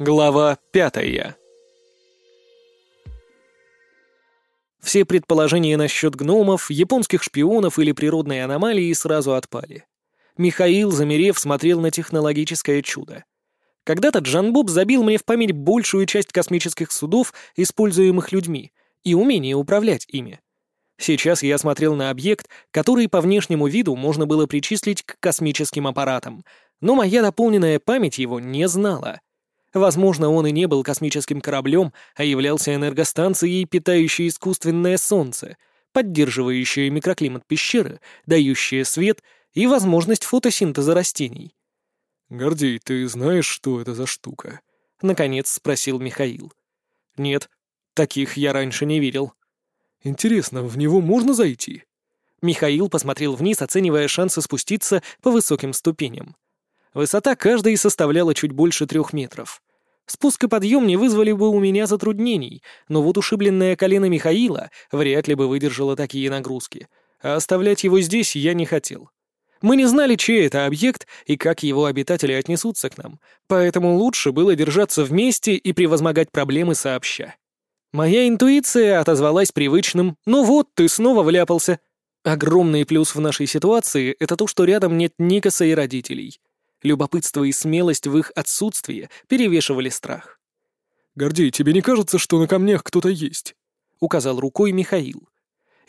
Глава пятая Все предположения насчет гномов, японских шпионов или природной аномалии сразу отпали. Михаил, замерев, смотрел на технологическое чудо. Когда-то Джанбоб забил мне в память большую часть космических судов, используемых людьми, и умение управлять ими. Сейчас я смотрел на объект, который по внешнему виду можно было причислить к космическим аппаратам, но моя дополненная память его не знала. Возможно, он и не был космическим кораблем, а являлся энергостанцией, питающей искусственное солнце, поддерживающее микроклимат пещеры, дающее свет и возможность фотосинтеза растений. «Гордей, ты знаешь, что это за штука?» — наконец спросил Михаил. «Нет, таких я раньше не видел». «Интересно, в него можно зайти?» Михаил посмотрел вниз, оценивая шансы спуститься по высоким ступеням. Высота каждой составляла чуть больше трех метров. Спуск и подъем не вызвали бы у меня затруднений, но вот ушибленное колено Михаила вряд ли бы выдержало такие нагрузки, а оставлять его здесь я не хотел. Мы не знали, чей это объект и как его обитатели отнесутся к нам, поэтому лучше было держаться вместе и превозмогать проблемы сообща. Моя интуиция отозвалась привычным «Ну вот, ты снова вляпался». Огромный плюс в нашей ситуации — это то, что рядом нет Никаса и родителей — Любопытство и смелость в их отсутствии перевешивали страх. «Гордей, тебе не кажется, что на камнях кто-то есть?» — указал рукой Михаил.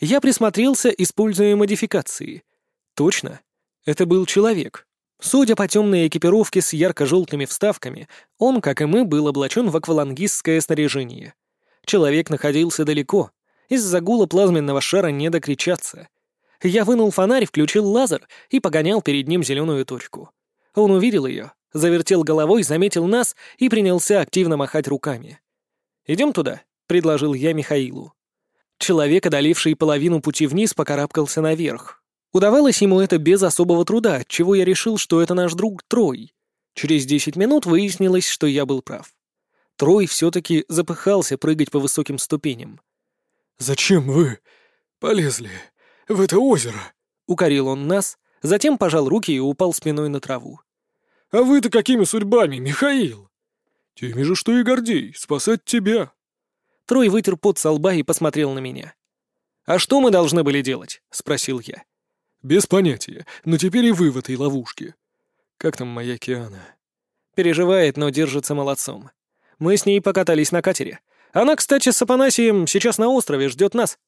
Я присмотрелся, используя модификации. Точно, это был человек. Судя по темной экипировке с ярко-желтыми вставками, он, как и мы, был облачен в аквалангистское снаряжение. Человек находился далеко. Из-за гула плазменного шара не докричаться. Я вынул фонарь, включил лазер и погонял перед ним зеленую точку. Он увидел ее, завертел головой, заметил нас и принялся активно махать руками. «Идем туда», — предложил я Михаилу. Человек, одоливший половину пути вниз, покарабкался наверх. Удавалось ему это без особого труда, чего я решил, что это наш друг Трой. Через десять минут выяснилось, что я был прав. Трой все-таки запыхался прыгать по высоким ступеням. «Зачем вы полезли в это озеро?» — укорил он нас, затем пожал руки и упал спиной на траву. А вы-то какими судьбами, Михаил? Теми же, что и Гордей, спасать тебя. Трой вытер пот со лба и посмотрел на меня. «А что мы должны были делать?» — спросил я. «Без понятия, но теперь и вы в этой ловушке. Как там моя Киана?» Переживает, но держится молодцом. Мы с ней покатались на катере. Она, кстати, с Апанасием сейчас на острове ждет нас.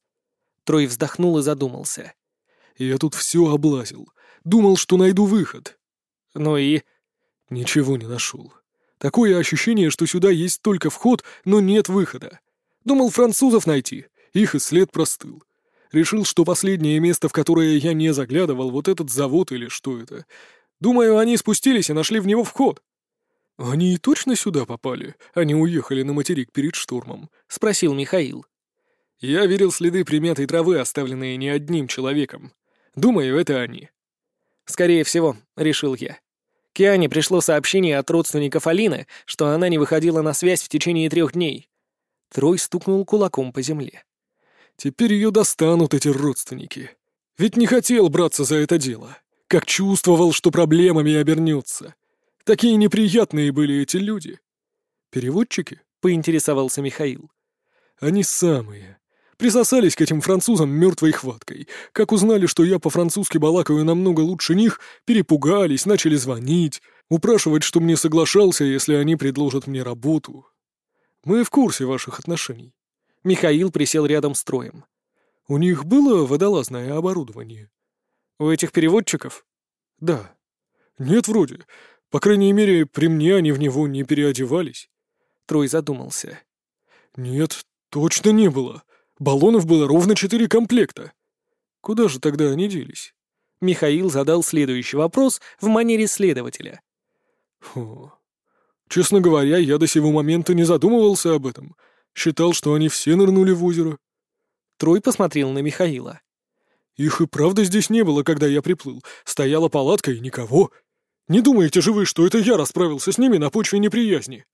Трой вздохнул и задумался. «Я тут все облазил. Думал, что найду выход». «Ну и...» Ничего не нашел. Такое ощущение, что сюда есть только вход, но нет выхода. Думал французов найти, их и след простыл. Решил, что последнее место, в которое я не заглядывал, вот этот завод или что это. Думаю, они спустились и нашли в него вход. «Они и точно сюда попали? Они уехали на материк перед штурмом?» — спросил Михаил. «Я видел следы примятой травы, оставленные не одним человеком. Думаю, это они». «Скорее всего», — решил я. Киане пришло сообщение от родственников Алины, что она не выходила на связь в течение трех дней. Трой стукнул кулаком по земле. «Теперь ее достанут эти родственники. Ведь не хотел браться за это дело. Как чувствовал, что проблемами обернется. Такие неприятные были эти люди». «Переводчики?» — поинтересовался Михаил. «Они самые. Присосались к этим французам мертвой хваткой. Как узнали, что я по-французски балакаю намного лучше них, перепугались, начали звонить, упрашивать, что мне соглашался, если они предложат мне работу. Мы в курсе ваших отношений. Михаил присел рядом с Троем. У них было водолазное оборудование? У этих переводчиков? Да. Нет, вроде. По крайней мере, при мне они в него не переодевались. Трой задумался. Нет, точно не было. Баллонов было ровно четыре комплекта. Куда же тогда они делись? Михаил задал следующий вопрос в манере следователя. Фу. Честно говоря, я до сего момента не задумывался об этом. Считал, что они все нырнули в озеро. Трой посмотрел на Михаила. Их и правда здесь не было, когда я приплыл. Стояла палатка и никого. Не думаете же вы, что это я расправился с ними на почве неприязни?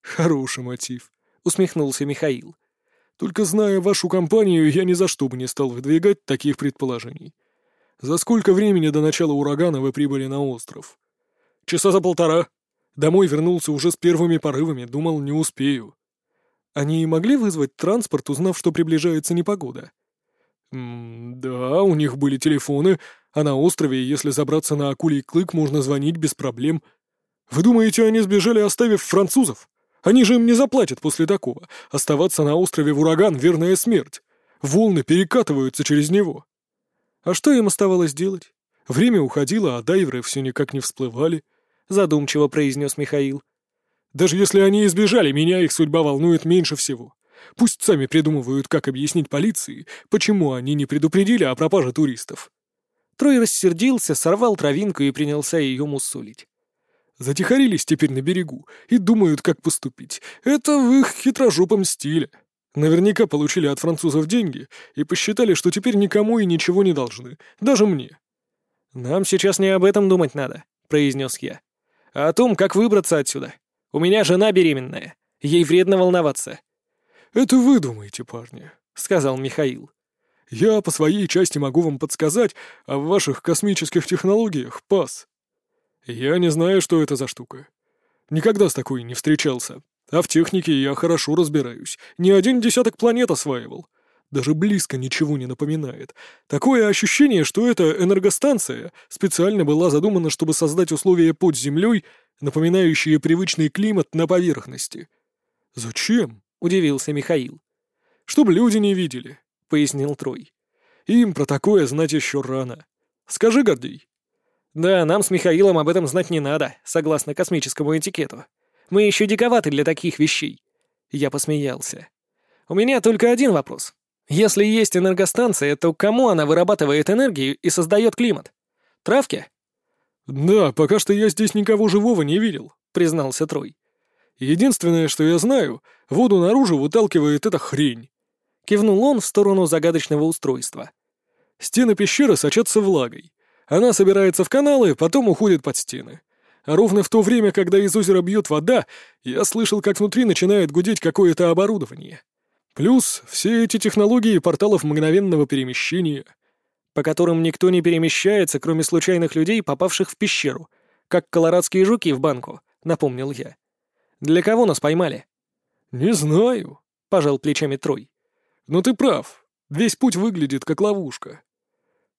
Хороший мотив, усмехнулся Михаил. Только зная вашу компанию, я ни за что бы не стал выдвигать таких предположений. За сколько времени до начала урагана вы прибыли на остров? Часа за полтора. Домой вернулся уже с первыми порывами, думал, не успею. Они могли вызвать транспорт, узнав, что приближается непогода? М да, у них были телефоны, а на острове, если забраться на акулий клык, можно звонить без проблем. Вы думаете, они сбежали, оставив французов? Они же им не заплатят после такого. Оставаться на острове в ураган — верная смерть. Волны перекатываются через него. А что им оставалось делать? Время уходило, а дайверы все никак не всплывали, — задумчиво произнес Михаил. Даже если они избежали, меня их судьба волнует меньше всего. Пусть сами придумывают, как объяснить полиции, почему они не предупредили о пропаже туристов. Трой рассердился, сорвал травинку и принялся ее мусолить. Затихарились теперь на берегу и думают, как поступить. Это в их хитрожопом стиле. Наверняка получили от французов деньги и посчитали, что теперь никому и ничего не должны, даже мне. «Нам сейчас не об этом думать надо», — произнес я, — «а о том, как выбраться отсюда. У меня жена беременная. Ей вредно волноваться». «Это вы думаете, парни», — сказал Михаил. «Я по своей части могу вам подсказать, а в ваших космических технологиях — пас. Я не знаю, что это за штука. Никогда с такой не встречался. А в технике я хорошо разбираюсь. Не один десяток планет осваивал. Даже близко ничего не напоминает. Такое ощущение, что эта энергостанция специально была задумана, чтобы создать условия под землей, напоминающие привычный климат на поверхности. «Зачем?» — удивился Михаил. «Чтоб люди не видели», — пояснил Трой. «Им про такое знать еще рано. Скажи, Гордей». «Да, нам с Михаилом об этом знать не надо, согласно космическому этикету. Мы еще диковаты для таких вещей». Я посмеялся. «У меня только один вопрос. Если есть энергостанция, то кому она вырабатывает энергию и создает климат? Травке?» «Да, пока что я здесь никого живого не видел», — признался Трой. «Единственное, что я знаю, воду наружу выталкивает эта хрень». Кивнул он в сторону загадочного устройства. «Стены пещеры сочатся влагой. Она собирается в каналы, потом уходит под стены. А ровно в то время, когда из озера бьет вода, я слышал, как внутри начинает гудеть какое-то оборудование. Плюс все эти технологии порталов мгновенного перемещения — по которым никто не перемещается, кроме случайных людей, попавших в пещеру, как колорадские жуки в банку, напомнил я. Для кого нас поймали? Не знаю, пожал плечами Трой. Но ты прав. Весь путь выглядит как ловушка.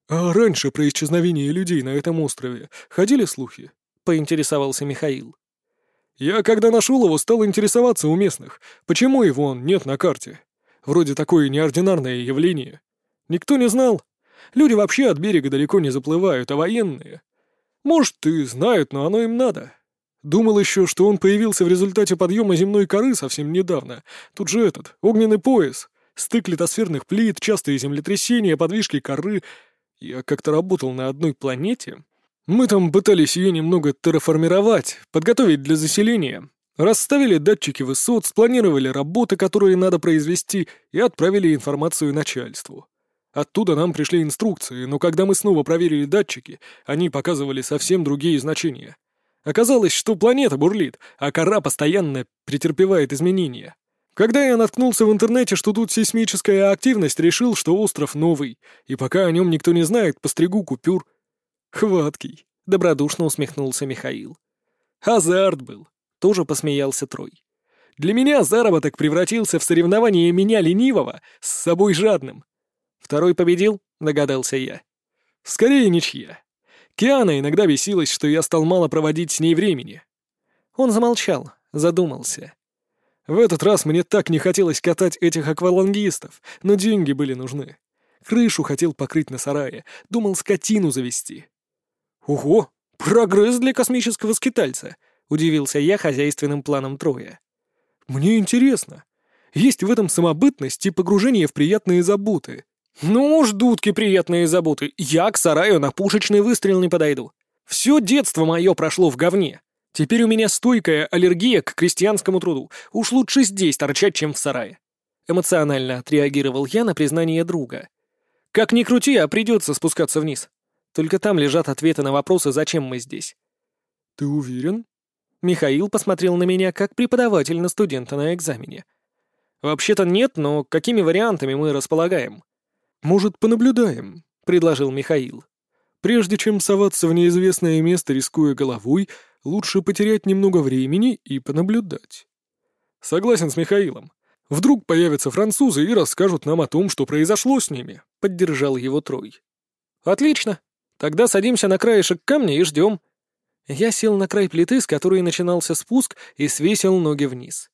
А раньше про исчезновение людей на этом острове ходили слухи? поинтересовался Михаил. Я, когда нашел его, стал интересоваться у местных, почему его нет на карте. Вроде такое неординарное явление. Никто не знал, Люди вообще от берега далеко не заплывают, а военные... Может, и знают, но оно им надо. Думал еще, что он появился в результате подъема земной коры совсем недавно. Тут же этот, огненный пояс, стык литосферных плит, частые землетрясения, подвижки коры. Я как-то работал на одной планете. Мы там пытались ее немного терраформировать, подготовить для заселения. Расставили датчики высот, спланировали работы, которые надо произвести, и отправили информацию начальству. Оттуда нам пришли инструкции, но когда мы снова проверили датчики, они показывали совсем другие значения. Оказалось, что планета бурлит, а кора постоянно претерпевает изменения. Когда я наткнулся в интернете, что тут сейсмическая активность, решил, что остров новый, и пока о нем никто не знает, постригу купюр. Хваткий, — добродушно усмехнулся Михаил. Азарт был, — тоже посмеялся Трой. Для меня заработок превратился в соревнование меня ленивого с собой жадным. «Второй победил?» — догадался я. «Скорее ничья. Киана иногда бесилась, что я стал мало проводить с ней времени». Он замолчал, задумался. В этот раз мне так не хотелось катать этих аквалангистов, но деньги были нужны. Крышу хотел покрыть на сарае, думал скотину завести. «Ого, прогресс для космического скитальца!» — удивился я хозяйственным планом Троя. «Мне интересно. Есть в этом самобытность и погружение в приятные заботы. «Ну уж, дудки приятные заботы, я к сараю на пушечный выстрел не подойду. Все детство мое прошло в говне. Теперь у меня стойкая аллергия к крестьянскому труду. Уж лучше здесь торчать, чем в сарае». Эмоционально отреагировал я на признание друга. «Как ни крути, а придется спускаться вниз. Только там лежат ответы на вопросы, зачем мы здесь». «Ты уверен?» Михаил посмотрел на меня как преподаватель на студента на экзамене. «Вообще-то нет, но какими вариантами мы располагаем?» «Может, понаблюдаем?» — предложил Михаил. «Прежде чем соваться в неизвестное место, рискуя головой, лучше потерять немного времени и понаблюдать. Согласен с Михаилом. Вдруг появятся французы и расскажут нам о том, что произошло с ними, — поддержал его Трой. Отлично. Тогда садимся на краешек камня и ждем. Я сел на край плиты, с которой начинался спуск, и свесил ноги вниз.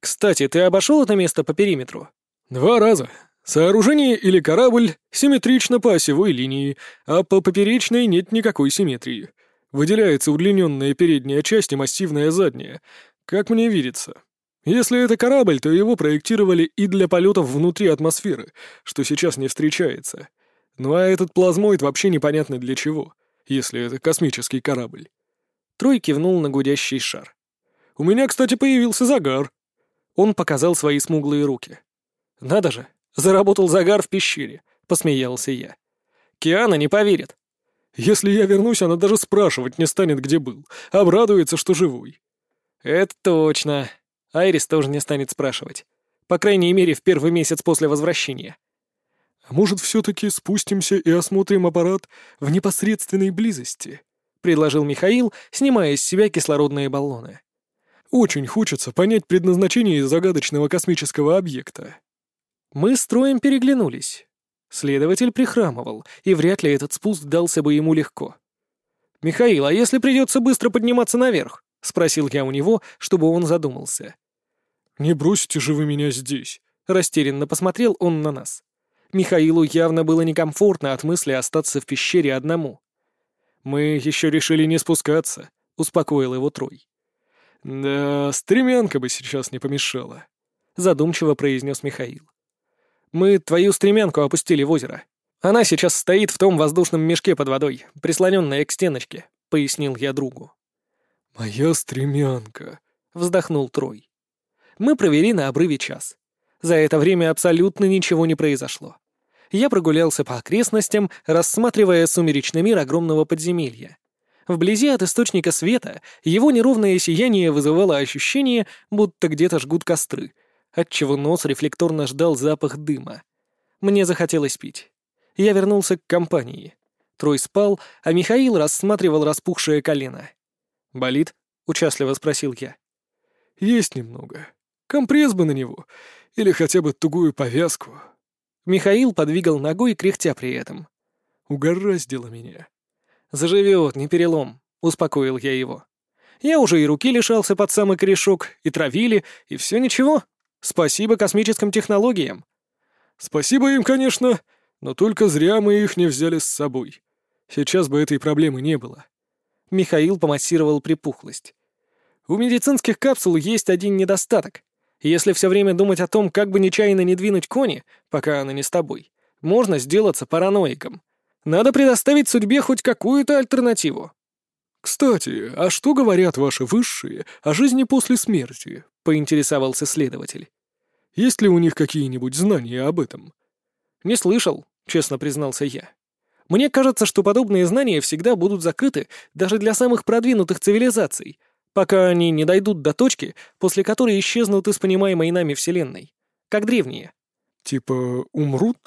Кстати, ты обошел это место по периметру? Два раза. Сооружение или корабль симметрично по осевой линии, а по поперечной нет никакой симметрии. Выделяется удлиненная передняя часть и массивная задняя, как мне видится. Если это корабль, то его проектировали и для полетов внутри атмосферы, что сейчас не встречается. Ну а этот плазмоид вообще непонятно для чего, если это космический корабль. Трой кивнул на гудящий шар. «У меня, кстати, появился загар». Он показал свои смуглые руки. «Надо же, заработал загар в пещере», — посмеялся я. «Киана не поверит». «Если я вернусь, она даже спрашивать не станет, где был. Обрадуется, что живой». «Это точно», Айрис тоже не станет спрашивать. По крайней мере, в первый месяц после возвращения. Может, все-таки спустимся и осмотрим аппарат в непосредственной близости? предложил Михаил, снимая с себя кислородные баллоны. Очень хочется понять предназначение загадочного космического объекта. Мы с троем переглянулись. Следователь прихрамывал, и вряд ли этот спуск дался бы ему легко. «Михаил, а если придется быстро подниматься наверх?» — спросил я у него, чтобы он задумался. «Не бросите же вы меня здесь!» — растерянно посмотрел он на нас. Михаилу явно было некомфортно от мысли остаться в пещере одному. «Мы еще решили не спускаться», — успокоил его Трой. «Да, стремянка бы сейчас не помешала», — задумчиво произнес Михаил. «Мы твою стремянку опустили в озеро. Она сейчас стоит в том воздушном мешке под водой, прислоненная к стеночке», — пояснил я другу. «Моя стремянка», — вздохнул Трой. Мы провели на обрыве час. За это время абсолютно ничего не произошло. Я прогулялся по окрестностям, рассматривая сумеречный мир огромного подземелья. Вблизи от источника света его неровное сияние вызывало ощущение, будто где-то жгут костры, отчего нос рефлекторно ждал запах дыма. Мне захотелось пить. Я вернулся к компании. Трой спал, а Михаил рассматривал распухшее колено. «Болит?» — участливо спросил я. «Есть немного. Компресс бы на него. Или хотя бы тугую повязку». Михаил подвигал ногой, кряхтя при этом. «Угораздило меня». «Заживет, не перелом», — успокоил я его. «Я уже и руки лишался под самый корешок, и травили, и все ничего. Спасибо космическим технологиям». «Спасибо им, конечно, но только зря мы их не взяли с собой. Сейчас бы этой проблемы не было». Михаил помассировал припухлость. «У медицинских капсул есть один недостаток. Если все время думать о том, как бы нечаянно не двинуть кони, пока она не с тобой, можно сделаться параноиком. Надо предоставить судьбе хоть какую-то альтернативу». «Кстати, а что говорят ваши высшие о жизни после смерти?» — поинтересовался следователь. «Есть ли у них какие-нибудь знания об этом?» «Не слышал», — честно признался я. Мне кажется, что подобные знания всегда будут закрыты даже для самых продвинутых цивилизаций, пока они не дойдут до точки, после которой исчезнут из понимаемой нами Вселенной. Как древние. Типа умрут?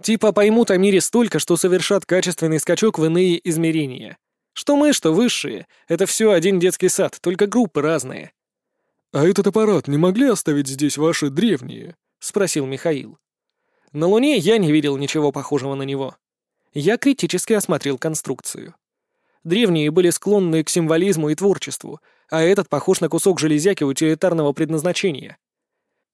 Типа поймут о мире столько, что совершат качественный скачок в иные измерения. Что мы, что высшие. Это все один детский сад, только группы разные. «А этот аппарат не могли оставить здесь ваши древние?» — спросил Михаил. На Луне я не видел ничего похожего на него. Я критически осмотрел конструкцию. Древние были склонны к символизму и творчеству, а этот похож на кусок железяки утилитарного предназначения.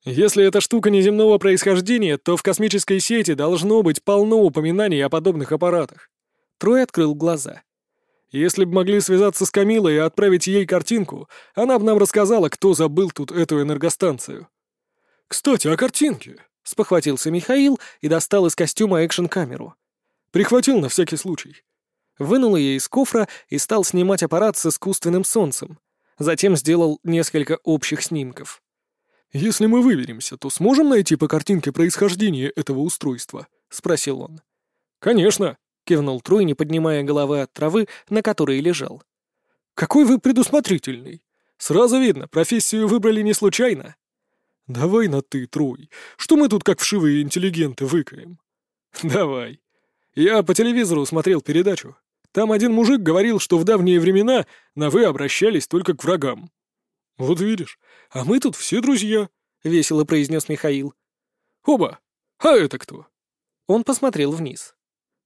Если эта штука неземного происхождения, то в космической сети должно быть полно упоминаний о подобных аппаратах. Трой открыл глаза. Если бы могли связаться с Камилой и отправить ей картинку, она бы нам рассказала, кто забыл тут эту энергостанцию. «Кстати, о картинке!» — спохватился Михаил и достал из костюма экшн-камеру. Прихватил на всякий случай. Вынул ее из кофра и стал снимать аппарат с искусственным солнцем. Затем сделал несколько общих снимков. «Если мы выберемся, то сможем найти по картинке происхождение этого устройства?» — спросил он. «Конечно», — кивнул Трой, не поднимая головы от травы, на которой лежал. «Какой вы предусмотрительный! Сразу видно, профессию выбрали не случайно». «Давай на «ты», Трой. Что мы тут как вшивые интеллигенты выкаем?» «Давай», я по телевизору смотрел передачу. Там один мужик говорил, что в давние времена на «вы» обращались только к врагам. Вот видишь, а мы тут все друзья, — весело произнес Михаил. Оба! А это кто? Он посмотрел вниз.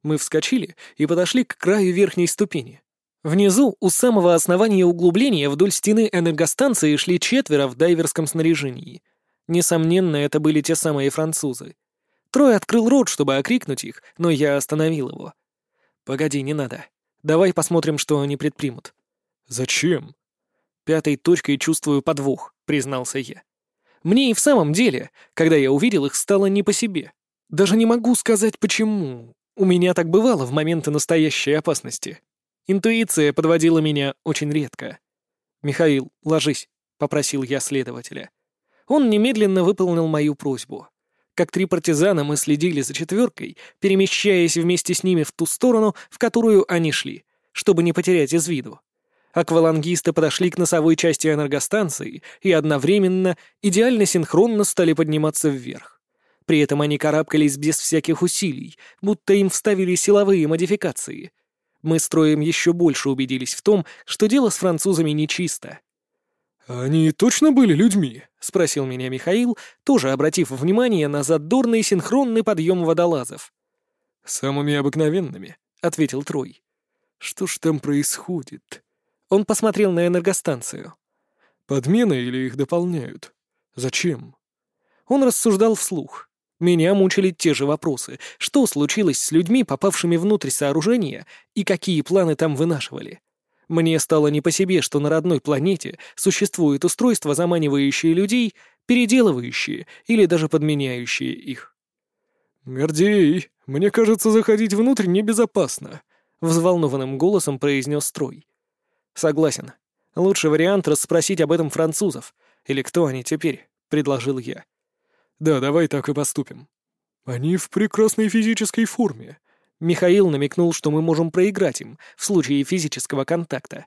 Мы вскочили и подошли к краю верхней ступени. Внизу, у самого основания углубления вдоль стены энергостанции шли четверо в дайверском снаряжении. Несомненно, это были те самые французы. Трой открыл рот, чтобы окрикнуть их, но я остановил его. «Погоди, не надо. Давай посмотрим, что они предпримут». «Зачем?» «Пятой точкой чувствую подвох», — признался я. Мне и в самом деле, когда я увидел их, стало не по себе. Даже не могу сказать, почему. У меня так бывало в моменты настоящей опасности. Интуиция подводила меня очень редко. «Михаил, ложись», — попросил я следователя. Он немедленно выполнил мою просьбу. Как три партизана мы следили за четверкой, перемещаясь вместе с ними в ту сторону, в которую они шли, чтобы не потерять из виду. Аквалангисты подошли к носовой части энергостанции и одновременно, идеально синхронно стали подниматься вверх. При этом они карабкались без всяких усилий, будто им вставили силовые модификации — мы строем еще больше убедились в том, что дело с французами нечисто. «Они точно были людьми?» — спросил меня Михаил, тоже обратив внимание на задорный синхронный подъем водолазов. «Самыми обыкновенными», — ответил Трой. «Что ж там происходит?» Он посмотрел на энергостанцию. «Подмена или их дополняют? Зачем?» Он рассуждал вслух. Меня мучили те же вопросы. Что случилось с людьми, попавшими внутрь сооружения, и какие планы там вынашивали? Мне стало не по себе, что на родной планете существует устройство, заманивающее людей, переделывающие или даже подменяющие их. «Гордей, мне кажется, заходить внутрь небезопасно», — взволнованным голосом произнес Строй. «Согласен. Лучший вариант — расспросить об этом французов. Или кто они теперь?» — предложил я. Да, давай так и поступим. Они в прекрасной физической форме. Михаил намекнул, что мы можем проиграть им в случае физического контакта.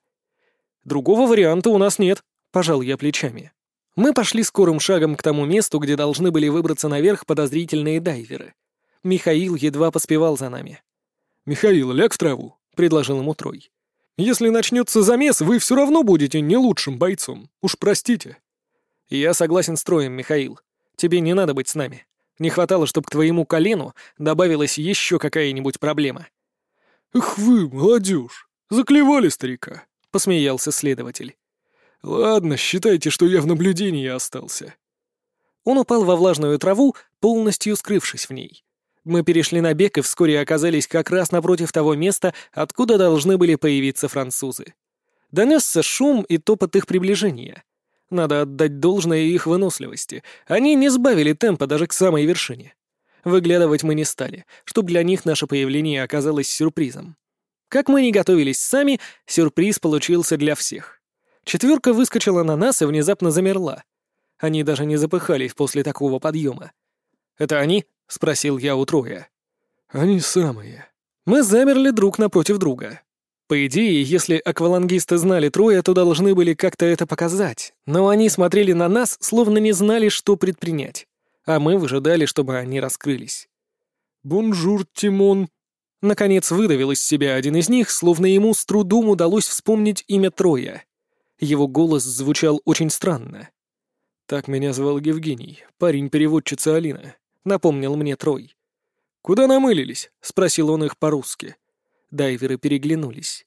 Другого варианта у нас нет, пожал я плечами. Мы пошли скорым шагом к тому месту, где должны были выбраться наверх подозрительные дайверы. Михаил едва поспевал за нами. «Михаил, ляг в траву», — предложил ему Трой. «Если начнется замес, вы все равно будете не лучшим бойцом. Уж простите». «Я согласен с Троем, Михаил. Тебе не надо быть с нами. Не хватало, чтобы к твоему колену добавилась еще какая-нибудь проблема». «Эх вы, молодежь, заклевали старика», — посмеялся следователь. «Ладно, считайте, что я в наблюдении остался». Он упал во влажную траву, полностью скрывшись в ней. Мы перешли на бег и вскоре оказались как раз напротив того места, откуда должны были появиться французы. Донесся шум и топот их приближения — надо отдать должное их выносливости. Они не сбавили темпа даже к самой вершине. Выглядывать мы не стали, чтобы для них наше появление оказалось сюрпризом. Как мы не готовились сами, сюрприз получился для всех. Четверка выскочила на нас и внезапно замерла. Они даже не запыхались после такого подъема. «Это они?» — спросил я у Троя. «Они самые». Мы замерли друг напротив друга. По идее, если аквалангисты знали Троя, то должны были как-то это показать, но они смотрели на нас, словно не знали, что предпринять, а мы выжидали, чтобы они раскрылись. «Bonjour, Тимон!» Наконец выдавил из себя один из них, словно ему с трудом удалось вспомнить имя Троя. Его голос звучал очень странно. «Так меня звал Евгений, парень-переводчица Алина», — напомнил мне Трой. «Куда намылились?» — спросил он их по-русски. Дайверы переглянулись.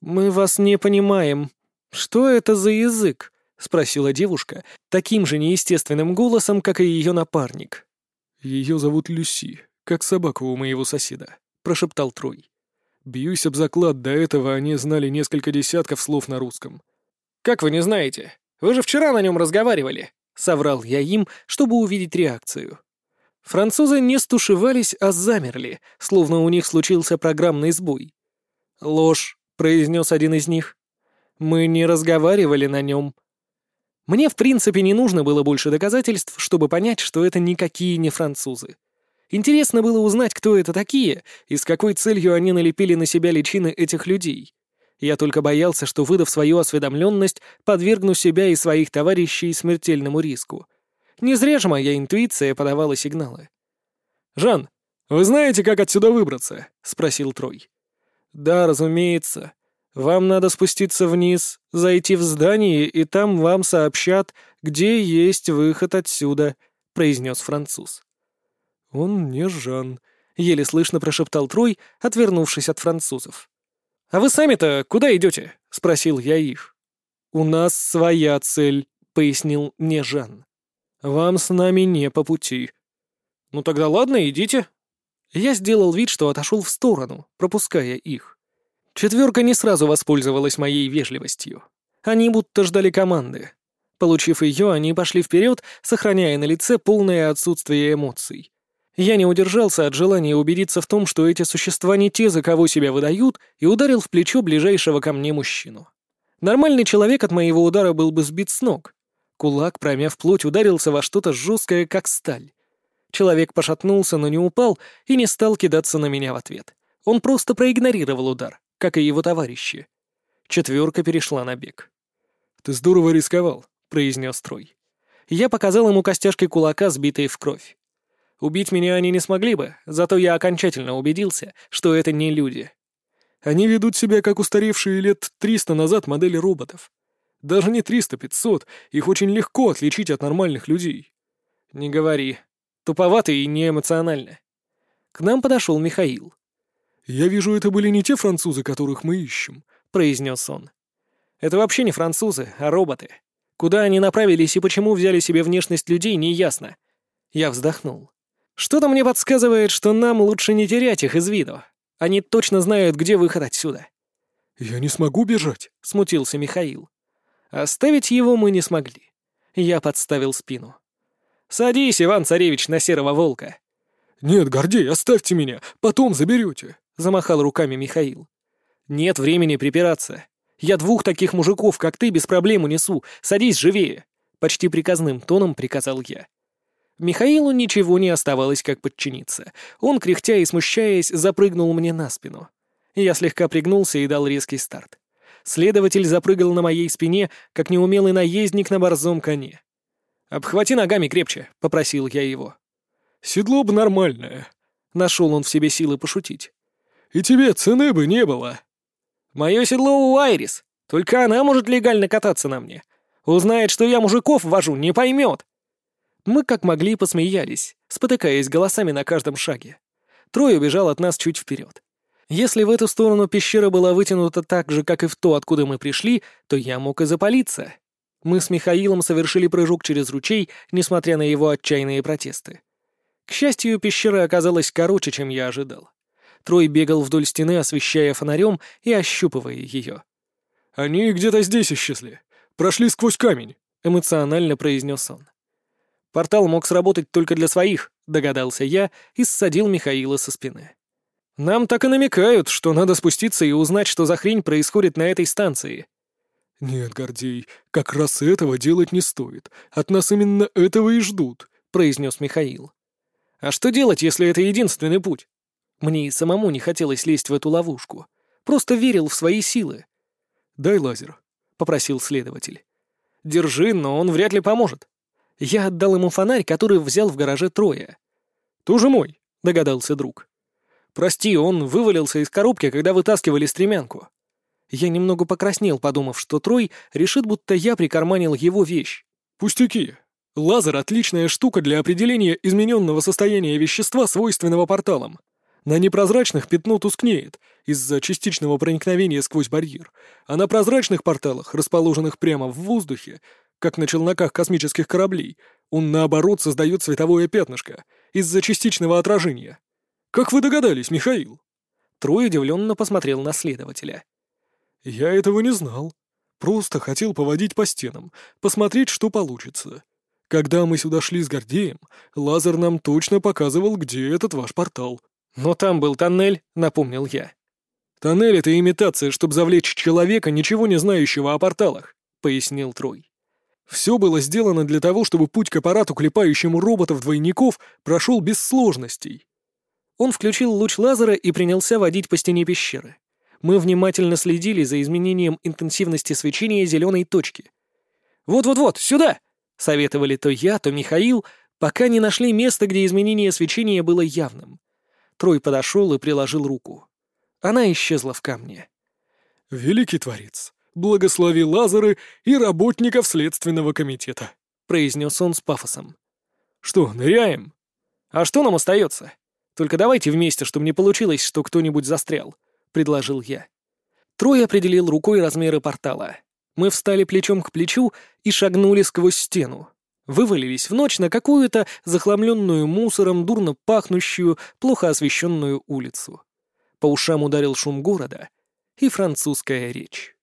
«Мы вас не понимаем. Что это за язык?» — спросила девушка таким же неестественным голосом, как и ее напарник. «Ее зовут Люси, как собаку у моего соседа», — прошептал Трой. «Бьюсь об заклад, до этого они знали несколько десятков слов на русском». «Как вы не знаете? Вы же вчера на нем разговаривали», — соврал я им, чтобы увидеть реакцию. Французы не стушевались, а замерли, словно у них случился программный сбой. «Ложь», — произнес один из них. «Мы не разговаривали на нем». Мне, в принципе, не нужно было больше доказательств, чтобы понять, что это никакие не французы. Интересно было узнать, кто это такие и с какой целью они налепили на себя личины этих людей. Я только боялся, что, выдав свою осведомленность, подвергну себя и своих товарищей смертельному риску. Не зря же моя интуиция подавала сигналы. «Жан, вы знаете, как отсюда выбраться?» — спросил Трой. «Да, разумеется. Вам надо спуститься вниз, зайти в здание, и там вам сообщат, где есть выход отсюда», — произнес француз. «Он не Жан», — еле слышно прошептал Трой, отвернувшись от французов. «А вы сами-то куда идете?» — спросил я их. «У нас своя цель», — пояснил мне Жан. «Вам с нами не по пути». «Ну тогда ладно, идите». Я сделал вид, что отошел в сторону, пропуская их. Четверка не сразу воспользовалась моей вежливостью. Они будто ждали команды. Получив ее, они пошли вперед, сохраняя на лице полное отсутствие эмоций. Я не удержался от желания убедиться в том, что эти существа не те, за кого себя выдают, и ударил в плечо ближайшего ко мне мужчину. Нормальный человек от моего удара был бы сбит с ног. Кулак, промяв плоть, ударился во что-то жесткое, как сталь. Человек пошатнулся, но не упал и не стал кидаться на меня в ответ. Он просто проигнорировал удар, как и его товарищи. Четверка перешла на бег. «Ты здорово рисковал», — произнес Трой. Я показал ему костяшки кулака, сбитые в кровь. Убить меня они не смогли бы, зато я окончательно убедился, что это не люди. Они ведут себя как устаревшие лет триста назад модели роботов. Даже не триста, пятьсот, их очень легко отличить от нормальных людей. Не говори. Туповато и неэмоционально. К нам подошел Михаил. «Я вижу, это были не те французы, которых мы ищем», — произнес он. «Это вообще не французы, а роботы. Куда они направились и почему взяли себе внешность людей, неясно». Я вздохнул. Что-то мне подсказывает, что нам лучше не терять их из виду. Они точно знают, где выход отсюда. «Я не смогу бежать», — смутился Михаил. Оставить его мы не смогли. Я подставил спину. «Садись, Иван-царевич, на серого волка». «Нет, Гордей, оставьте меня, потом заберете», — замахал руками Михаил. «Нет времени припираться. Я двух таких мужиков, как ты, без проблем унесу. Садись живее!» Почти приказным тоном приказал я. Михаилу ничего не оставалось, как подчиниться. Он, кряхтя и смущаясь, запрыгнул мне на спину. Я слегка пригнулся и дал резкий старт. Следователь запрыгал на моей спине, как неумелый наездник на борзом коне. «Обхвати ногами крепче», — попросил я его. «Седло бы нормальное», — нашел он в себе силы пошутить. «И тебе цены бы не было». «Мое седло у Айрис, только она может легально кататься на мне. Узнает, что я мужиков вожу, не поймет». Мы как могли посмеялись, спотыкаясь голосами на каждом шаге. Трой убежал от нас чуть вперед. Если в эту сторону пещера была вытянута так же, как и в то, откуда мы пришли, то я мог и запалиться. Мы с Михаилом совершили прыжок через ручей, несмотря на его отчаянные протесты. К счастью, пещера оказалась короче, чем я ожидал. Трой бегал вдоль стены, освещая фонарем и ощупывая ее. «Они где-то здесь исчезли. Прошли сквозь камень», — эмоционально произнес он. Портал мог сработать только для своих, догадался я и ссадил Михаила со спины. Нам так и намекают, что надо спуститься и узнать, что за хрень происходит на этой станции. Нет, Гордей, как раз этого делать не стоит. От нас именно этого и ждут, произнес Михаил. А что делать, если это единственный путь? Мне и самому не хотелось лезть в эту ловушку. Просто верил в свои силы. «Дай лазер», — попросил следователь. «Держи, но он вряд ли поможет. Я отдал ему фонарь, который взял в гараже Троя. «Тоже мой», — догадался друг. «Прости, он вывалился из коробки, когда вытаскивали стремянку». Я немного покраснел, подумав, что Трой решит, будто я прикарманил его вещь. «Пустяки. Лазер — отличная штука для определения измененного состояния вещества, свойственного порталам. На непрозрачных пятно тускнеет из-за частичного проникновения сквозь барьер, а на прозрачных порталах, расположенных прямо в воздухе, как на челноках космических кораблей, он, наоборот, создает световое пятнышко из-за частичного отражения. Как вы догадались, Михаил?» Трой удивленно посмотрел на следователя. «Я этого не знал. Просто хотел поводить по стенам, посмотреть, что получится. Когда мы сюда шли с Гордеем, лазер нам точно показывал, где этот ваш портал». «Но там был тоннель», — напомнил я. «Тоннель — это имитация, чтобы завлечь человека, ничего не знающего о порталах», — пояснил Трой. Все было сделано для того, чтобы путь к аппарату, клепающему роботов-двойников, прошел без сложностей. Он включил луч лазера и принялся водить по стене пещеры. Мы внимательно следили за изменением интенсивности свечения зеленой точки. «Вот-вот-вот, сюда!» — советовали то я, то Михаил, пока не нашли место, где изменение свечения было явным. Трой подошел и приложил руку. она исчезла в камне. «Великий Творец, благослови Лазары и работников Следственного комитета», — произнес он с пафосом. «Что, ныряем?» «А что нам остается? Только давайте вместе, чтобы не получилось, что кто-нибудь застрял», — предложил я. Трой определил рукой размеры портала. Мы встали плечом к плечу и шагнули сквозь стену. Вывалились в ночь на какую-то захламленную мусором, дурно пахнущую, плохо освещенную улицу. По ушам ударил шум города и французская речь.